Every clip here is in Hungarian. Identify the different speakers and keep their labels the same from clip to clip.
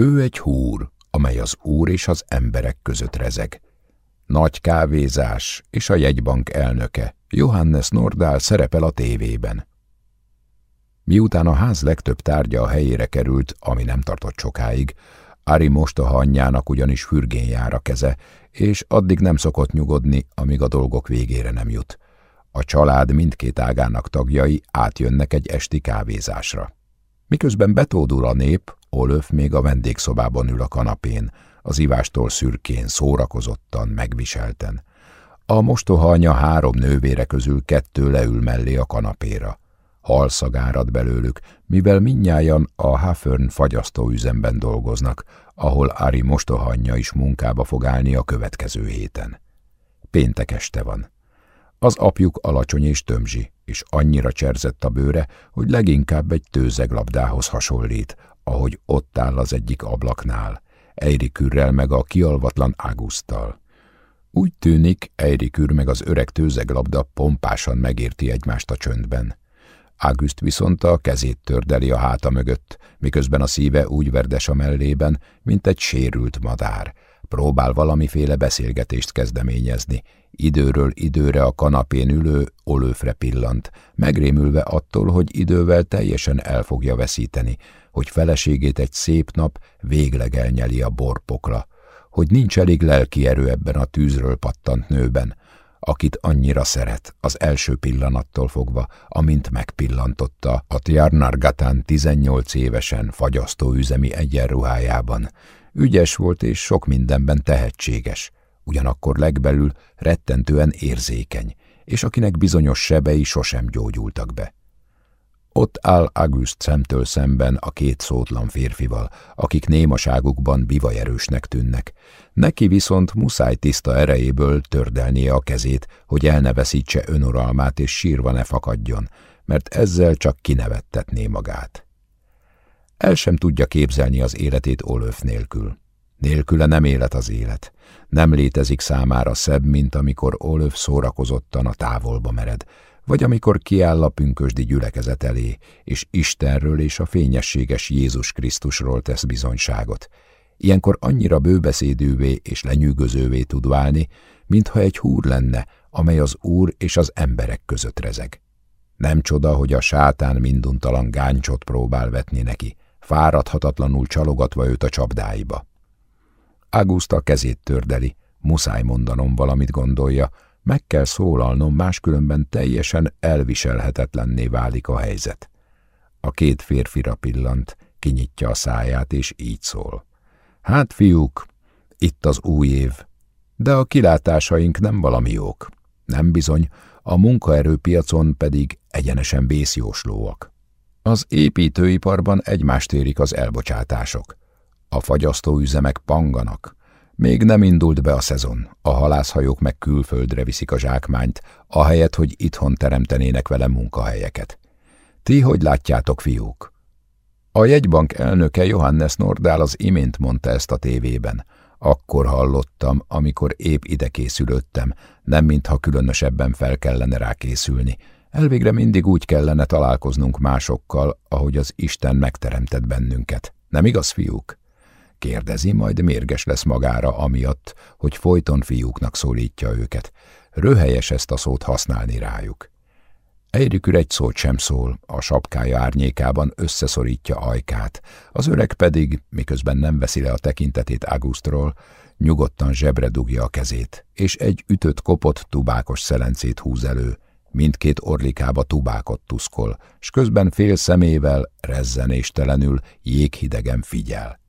Speaker 1: Ő egy húr, amely az úr és az emberek között rezeg. Nagy kávézás és a jegybank elnöke, Johannes Nordál szerepel a tévében. Miután a ház legtöbb tárgya a helyére került, ami nem tartott sokáig, Ari mostoha anyjának ugyanis fürgén jár a keze, és addig nem szokott nyugodni, amíg a dolgok végére nem jut. A család mindkét ágának tagjai átjönnek egy esti kávézásra. Miközben betódul a nép, Olöf még a vendégszobában ül a kanapén, az ivástól szürkén, szórakozottan, megviselten. A mostoha anya három nővére közül kettő leül mellé a kanapéra. Halszag árad belőlük, mivel minnyájan a Hafern fagyasztóüzemben dolgoznak, ahol Ari mostohanya is munkába fog állni a következő héten. Péntek este van. Az apjuk alacsony és tömzsi, és annyira cserzett a bőre, hogy leginkább egy tőzeglabdához hasonlít, ahogy ott áll az egyik ablaknál, Eirikürrel meg a kialvatlan Águsztal. Úgy tűnik, Eirikür meg az öreg tőzeglabda pompásan megérti egymást a csöndben. Ágüszt viszont a kezét tördeli a háta mögött, miközben a szíve úgy verdes a mellében, mint egy sérült madár. Próbál valamiféle beszélgetést kezdeményezni. Időről időre a kanapén ülő olőfre pillant, megrémülve attól, hogy idővel teljesen el fogja veszíteni, hogy feleségét egy szép nap végleg elnyeli a borpokla, hogy nincs elég lelki erő ebben a tűzről pattant nőben, akit annyira szeret, az első pillanattól fogva, amint megpillantotta a Tjarnargatán 18 évesen fagyasztóüzemi egyenruhájában. Ügyes volt és sok mindenben tehetséges, ugyanakkor legbelül rettentően érzékeny, és akinek bizonyos sebei sosem gyógyultak be. Ott áll August szemtől szemben a két szótlan férfival, akik némaságukban bivajerősnek tűnnek. Neki viszont muszáj tiszta erejéből tördelnie a kezét, hogy elneveszítse önuralmát és sírva ne fakadjon, mert ezzel csak kinevettetné magát. El sem tudja képzelni az életét Olöf nélkül. Nélküle nem élet az élet. Nem létezik számára szebb, mint amikor Olöf szórakozottan a távolba mered, vagy amikor kiáll a pünkösdi gyülekezet elé, és Istenről és a fényességes Jézus Krisztusról tesz bizonyságot. Ilyenkor annyira bőbeszédűvé és lenyűgözővé tud válni, mintha egy húr lenne, amely az Úr és az emberek között rezeg. Nem csoda, hogy a sátán minduntalan gáncsot próbál vetni neki, fáradhatatlanul csalogatva őt a csapdáiba. Augusta kezét tördeli, muszáj mondanom valamit gondolja, meg kell szólalnom, máskülönben teljesen elviselhetetlenné válik a helyzet. A két férfira pillant, kinyitja a száját, és így szól. Hát, fiúk, itt az új év, de a kilátásaink nem valami jók. Nem bizony, a munkaerőpiacon pedig egyenesen vészjóslóak. Az építőiparban egymást érik az elbocsátások. A fagyasztóüzemek panganak, még nem indult be a szezon, a halászhajók meg külföldre viszik a zsákmányt, ahelyett, hogy itthon teremtenének vele munkahelyeket. Ti hogy látjátok, fiúk? A jegybank elnöke Johannes Nordál az imént mondta ezt a tévében. Akkor hallottam, amikor épp ide készülöttem, nem mintha különösebben fel kellene rá készülni. Elvégre mindig úgy kellene találkoznunk másokkal, ahogy az Isten megteremtett bennünket. Nem igaz, fiúk? Kérdezi, majd mérges lesz magára amiatt, hogy folyton fiúknak szólítja őket. Röhelyes ezt a szót használni rájuk. Eirikür egy szót sem szól, a sapkája árnyékában összeszorítja ajkát, az öreg pedig, miközben nem veszi le a tekintetét Augustról, nyugodtan zsebre dugja a kezét, és egy ütött kopott tubákos szelencét húz elő, mindkét orlikába tubákot tuszkol, s közben fél szemével, rezzenéstelenül, jéghidegen figyel.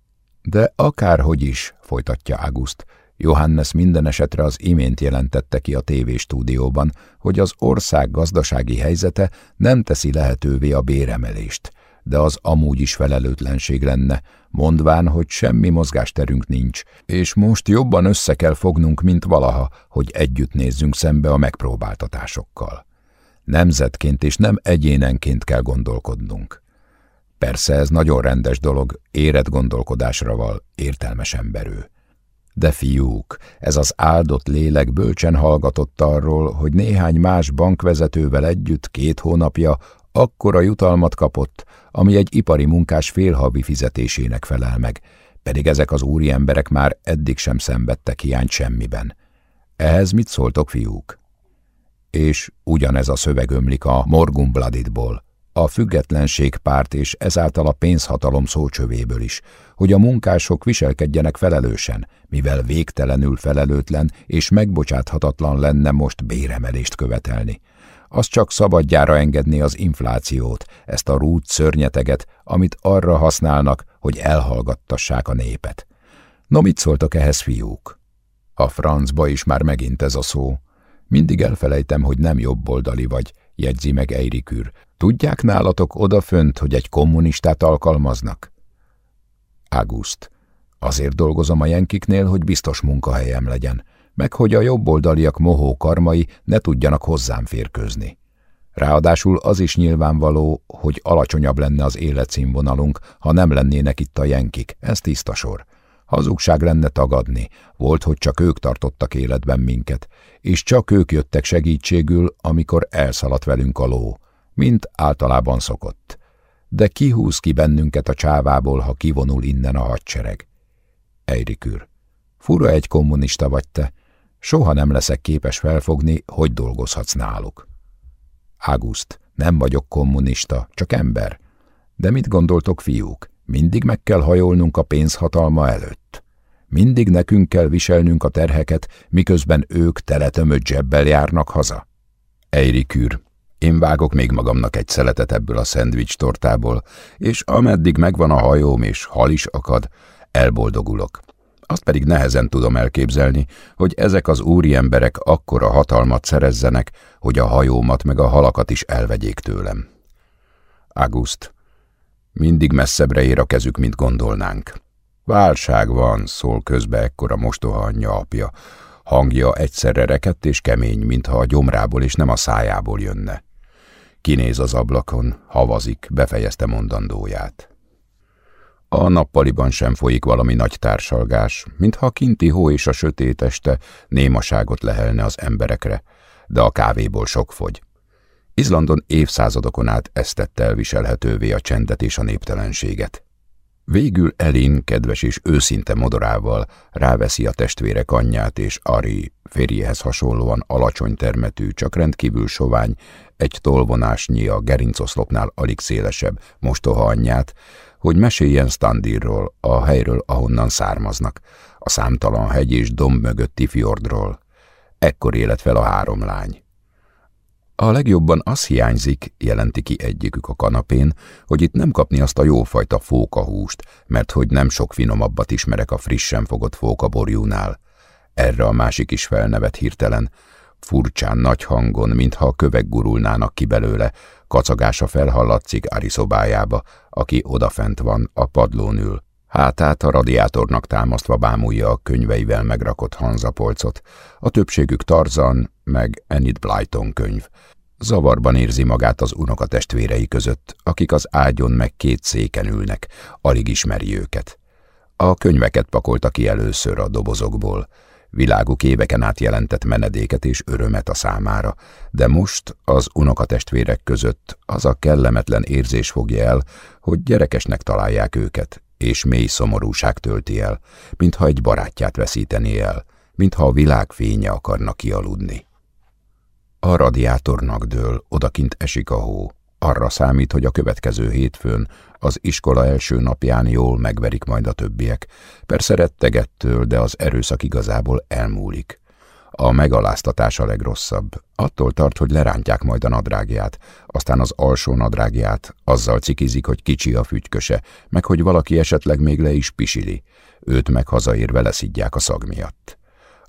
Speaker 1: De akárhogy is, folytatja August, Johannes minden esetre az imént jelentette ki a tévéstúdióban, hogy az ország gazdasági helyzete nem teszi lehetővé a béremelést, de az amúgy is felelőtlenség lenne, mondván, hogy semmi mozgásterünk nincs, és most jobban össze kell fognunk, mint valaha, hogy együtt nézzünk szembe a megpróbáltatásokkal. Nemzetként és nem egyénenként kell gondolkodnunk. Persze ez nagyon rendes dolog, érett gondolkodásra val, értelmes emberő. De fiúk, ez az áldott lélek bölcsen hallgatott arról, hogy néhány más bankvezetővel együtt két hónapja akkora jutalmat kapott, ami egy ipari munkás félhavi fizetésének felel meg, pedig ezek az úri emberek már eddig sem szenvedtek hiányt semmiben. Ehhez mit szóltok, fiúk? És ugyanez a szöveg ömlik a Morgun Bloodedból, a függetlenségpárt és ezáltal a pénzhatalom szócsövéből is, hogy a munkások viselkedjenek felelősen, mivel végtelenül felelőtlen és megbocsáthatatlan lenne most béremelést követelni. Az csak szabadjára engedni az inflációt, ezt a rút szörnyeteget, amit arra használnak, hogy elhallgattassák a népet. No, mit szóltak ehhez, fiúk? A francba is már megint ez a szó. Mindig elfelejtem, hogy nem jobboldali vagy, jegyzi meg Eirikür. Tudják nálatok odafönt, hogy egy kommunistát alkalmaznak? Águszt. Azért dolgozom a jenkiknél, hogy biztos munkahelyem legyen, meg hogy a jobboldaliak mohó karmai ne tudjanak hozzám férkőzni. Ráadásul az is nyilvánvaló, hogy alacsonyabb lenne az életszínvonalunk, ha nem lennének itt a jenkik, ez tiszta sor. Hazugság lenne tagadni, volt, hogy csak ők tartottak életben minket, és csak ők jöttek segítségül, amikor elszaladt velünk a ló, mint általában szokott. De kihúz ki bennünket a csávából, ha kivonul innen a hadsereg? Eirikür, fura egy kommunista vagy te, soha nem leszek képes felfogni, hogy dolgozhatsz náluk. Águszt, nem vagyok kommunista, csak ember. De mit gondoltok, fiúk? Mindig meg kell hajolnunk a pénzhatalma előtt. Mindig nekünk kell viselnünk a terheket, miközben ők teletömött zsebbel járnak haza. Eirikűr, én vágok még magamnak egy szeletet ebből a szendvics tortából, és ameddig megvan a hajóm és hal is akad, elboldogulok. Azt pedig nehezen tudom elképzelni, hogy ezek az úri emberek akkora hatalmat szerezzenek, hogy a hajómat meg a halakat is elvegyék tőlem. August, mindig messzebbre ér a kezük, mint gondolnánk. Válság van, szól közbe ekkora mostoha anyja apja. Hangja egyszerre rekett és kemény, mintha a gyomrából és nem a szájából jönne. Kinéz az ablakon, havazik, befejezte mondandóját. A nappaliban sem folyik valami nagy társalgás, mintha a kinti hó és a sötét este némaságot lehelne az emberekre, de a kávéból sok fogy. Izlandon évszázadokon át ezt tette elviselhetővé a csendet és a néptelenséget. Végül Elin kedves és őszinte modorával ráveszi a testvérek anyját és Ari férjéhez hasonlóan alacsony termetű, csak rendkívül sovány, egy tolvonásnyi a gerincoszlopnál alig szélesebb mostoha anyját, hogy meséljen Standirról, a helyről, ahonnan származnak, a számtalan hegy és domb mögötti fjordról. Ekkor élet fel a három lány. A legjobban az hiányzik, jelenti ki egyikük a kanapén, hogy itt nem kapni azt a jófajta fókahúst, mert hogy nem sok finomabbat ismerek a frissen fogott fókaborjúnál. Erre a másik is felnevet hirtelen, furcsán nagy hangon, mintha a kövek gurulnának ki belőle, kacagása felhallatszik Ari szobájába, aki odafent van, a padlón ül. Hátát a radiátornak támasztva bámulja a könyveivel megrakott hanzapolcot, a többségük Tarzan, meg Enid Blyton könyv. Zavarban érzi magát az unokatestvérei között, akik az ágyon meg két széken ülnek, alig ismeri őket. A könyveket pakolta ki először a dobozokból, Világuk éveken át jelentett menedéket és örömet a számára, de most az unokatestvérek között az a kellemetlen érzés fogja el, hogy gyerekesnek találják őket, és mély szomorúság tölti el, mintha egy barátját veszítené el, mintha a világ fénye akarna kialudni. A radiátornak dől, odakint esik a hó, arra számít, hogy a következő hétfőn, az iskola első napján jól megverik majd a többiek. Persze rettegettől, de az erőszak igazából elmúlik. A megaláztatás a legrosszabb. Attól tart, hogy lerántják majd a nadrágját, aztán az alsó nadrágját, azzal cikizik, hogy kicsi a fügyköse, meg hogy valaki esetleg még le is pisili. Őt meg hazaérve leszidják a szag miatt.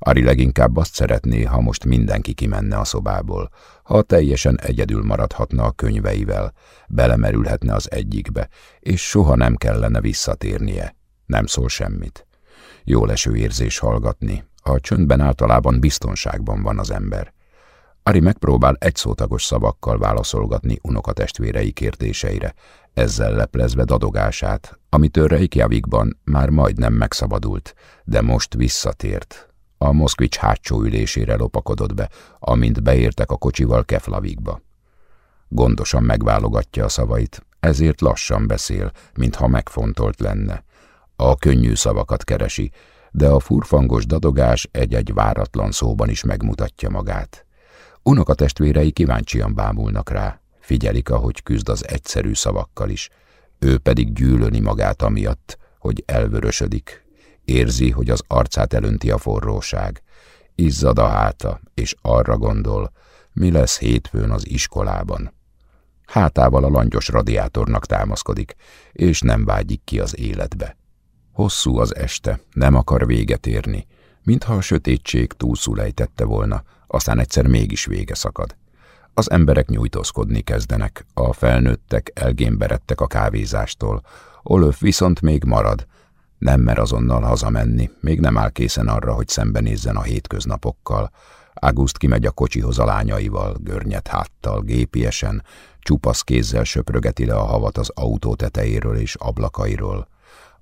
Speaker 1: Ari leginkább azt szeretné, ha most mindenki kimenne a szobából, ha teljesen egyedül maradhatna a könyveivel, belemerülhetne az egyikbe, és soha nem kellene visszatérnie. Nem szól semmit. Jó leső érzés hallgatni. A csöndben általában biztonságban van az ember. Ari megpróbál egyszótagos szavakkal válaszolgatni unokatestvérei kérdéseire, ezzel leplezve dadogását, amitől Reykjavikban már majdnem megszabadult, de most visszatért, a Moszkvics hátsó ülésére lopakodott be, amint beértek a kocsival Keflavikba. Gondosan megválogatja a szavait, ezért lassan beszél, mintha megfontolt lenne. A könnyű szavakat keresi, de a furfangos dadogás egy-egy váratlan szóban is megmutatja magát. Unoka testvérei kíváncsian bámulnak rá, figyelik, ahogy küzd az egyszerű szavakkal is, ő pedig gyűlöni magát amiatt, hogy elvörösödik, érzi, hogy az arcát elönti a forróság, izzad a háta, és arra gondol, mi lesz hétfőn az iskolában. Hátával a langyos radiátornak támaszkodik, és nem vágyik ki az életbe. Hosszú az este, nem akar véget érni, mintha a sötétség túlszul ejtette volna, aztán egyszer mégis vége szakad. Az emberek nyújtózkodni kezdenek, a felnőttek elgémberedtek a kávézástól, Olöf viszont még marad, nem mer azonnal hazamenni, még nem áll készen arra, hogy szembenézzen a hétköznapokkal. Águszt kimegy a kocsihoz a lányaival, görnyet háttal, gépiesen, csupasz kézzel söprögeti le a havat az autó tetejéről és ablakairól.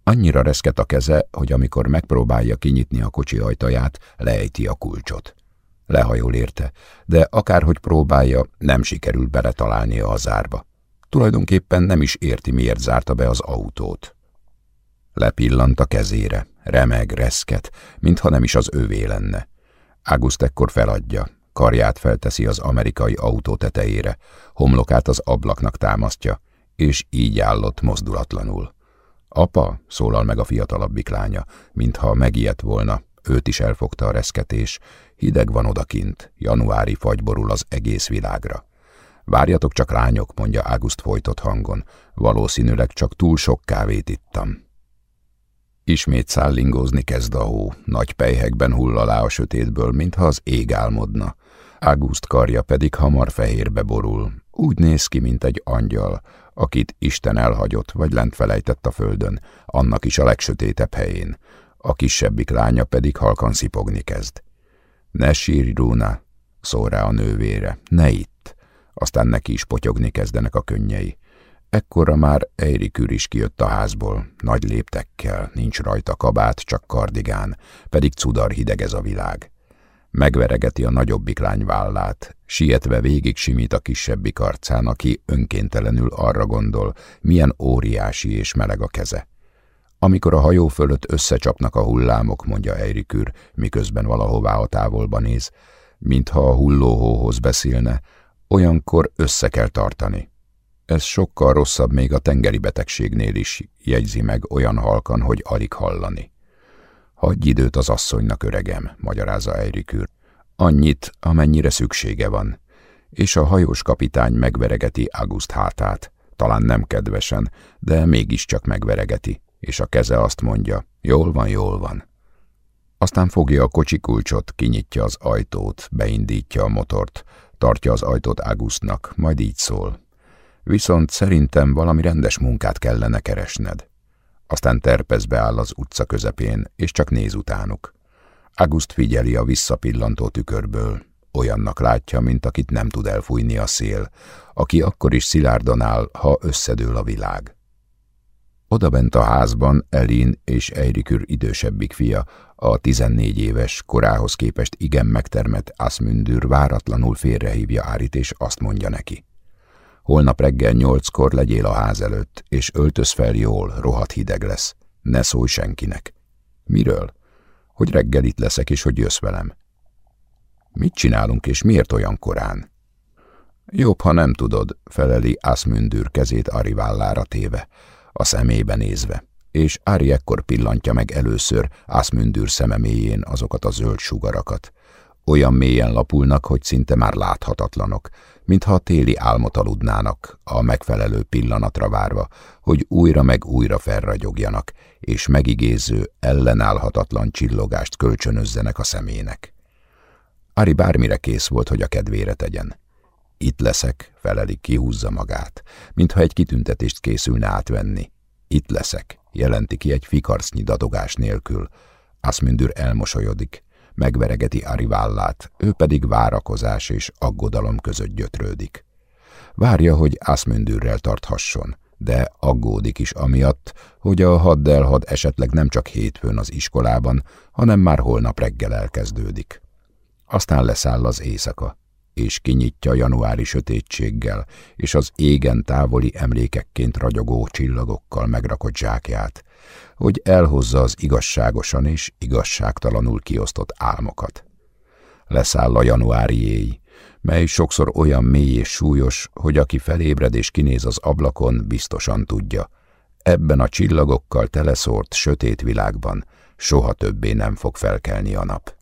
Speaker 1: Annyira reszket a keze, hogy amikor megpróbálja kinyitni a kocsi ajtaját, lejti a kulcsot. Lehajol érte, de akárhogy próbálja, nem sikerül beletalálnia a zárba. Tulajdonképpen nem is érti, miért zárta be az autót. Lepillant a kezére, remeg, reszket, mintha nem is az övé lenne. Águszt ekkor feladja, karját felteszi az amerikai autó tetejére, homlokát az ablaknak támasztja, és így állott mozdulatlanul. Apa, szólal meg a fiatalabbik lánya, mintha megijedt volna, őt is elfogta a reszketés, hideg van odakint, januári fagyborul az egész világra. Várjatok csak lányok, mondja Águszt folytott hangon, valószínűleg csak túl sok kávét ittam. Ismét szállingózni kezd a hó, nagy pejhekben hull alá a sötétből, mintha az ég álmodna. Águszt karja pedig hamar fehérbe borul. Úgy néz ki, mint egy angyal, akit Isten elhagyott vagy lent felejtett a földön, annak is a legsötétebb helyén. A kisebbik lánya pedig halkan szipogni kezd. Ne sírj, Rúna, szól rá a nővére, ne itt. Aztán neki is potyogni kezdenek a könnyei. Ekkora már Eirikür is kijött a házból, nagy léptekkel, nincs rajta kabát, csak kardigán, pedig cudar hideg ez a világ. Megveregeti a nagyobbik lány vállát, sietve végig simít a kisebbik arcán, aki önkéntelenül arra gondol, milyen óriási és meleg a keze. Amikor a hajó fölött összecsapnak a hullámok, mondja Eirikür, miközben valahová a távolba néz, mintha a hullóhóhoz beszélne, olyankor össze kell tartani. Ez sokkal rosszabb még a tengeri betegségnél is, jegyzi meg olyan halkan, hogy alig hallani. Hagyj időt az asszonynak, öregem, magyarázza Eirikür. Annyit, amennyire szüksége van. És a hajós kapitány megveregeti August hátát. Talán nem kedvesen, de mégiscsak megveregeti, és a keze azt mondja, jól van, jól van. Aztán fogja a kocsi kulcsot, kinyitja az ajtót, beindítja a motort, tartja az ajtót Augustnak, majd így szól. Viszont szerintem valami rendes munkát kellene keresned. Aztán terpezbe áll az utca közepén, és csak néz utánuk. Agust figyeli a visszapillantó tükörből. Olyannak látja, mint akit nem tud elfújni a szél, aki akkor is szilárdan áll, ha összedől a világ. Odabent a házban Elin és Eirikür idősebbik fia, a 14 éves, korához képest igen megtermett Asmündür váratlanul félrehívja Árit, és azt mondja neki. Holnap reggel nyolckor legyél a ház előtt, és öltöz fel jól, rohadt hideg lesz. Ne szólj senkinek. Miről? Hogy reggel itt leszek, és hogy jössz velem. Mit csinálunk, és miért olyan korán? Jobb, ha nem tudod, feleli Asmündür kezét Ari vállára téve, a szemébe nézve, és Ari ekkor pillantja meg először Asmündür szeme mélyén azokat a zöld sugarakat. Olyan mélyen lapulnak, hogy szinte már láthatatlanok, mintha a téli álmot aludnának, a megfelelő pillanatra várva, hogy újra meg újra felragyogjanak, és megigéző, ellenállhatatlan csillogást kölcsönözzenek a szemének. Ari bármire kész volt, hogy a kedvére tegyen. Itt leszek, feleli, kihúzza magát, mintha egy kitüntetést készülne átvenni. Itt leszek, jelenti ki egy fikarsznyi dadogás nélkül. Asmündür elmosolyodik, megveregeti Ari vállát, ő pedig várakozás és aggodalom között gyötrődik. Várja, hogy Asmündürrel tarthasson, de aggódik is amiatt, hogy a haddelhad esetleg nem csak hétfőn az iskolában, hanem már holnap reggel elkezdődik. Aztán leszáll az éjszaka. És kinyitja januári sötétséggel és az égen távoli emlékekként ragyogó csillagokkal megrakott zsákját, hogy elhozza az igazságosan és igazságtalanul kiosztott álmokat. Leszáll a januári éj, mely sokszor olyan mély és súlyos, hogy aki felébred és kinéz az ablakon, biztosan tudja. Ebben a csillagokkal teleszórt sötét világban soha többé nem fog felkelni a nap.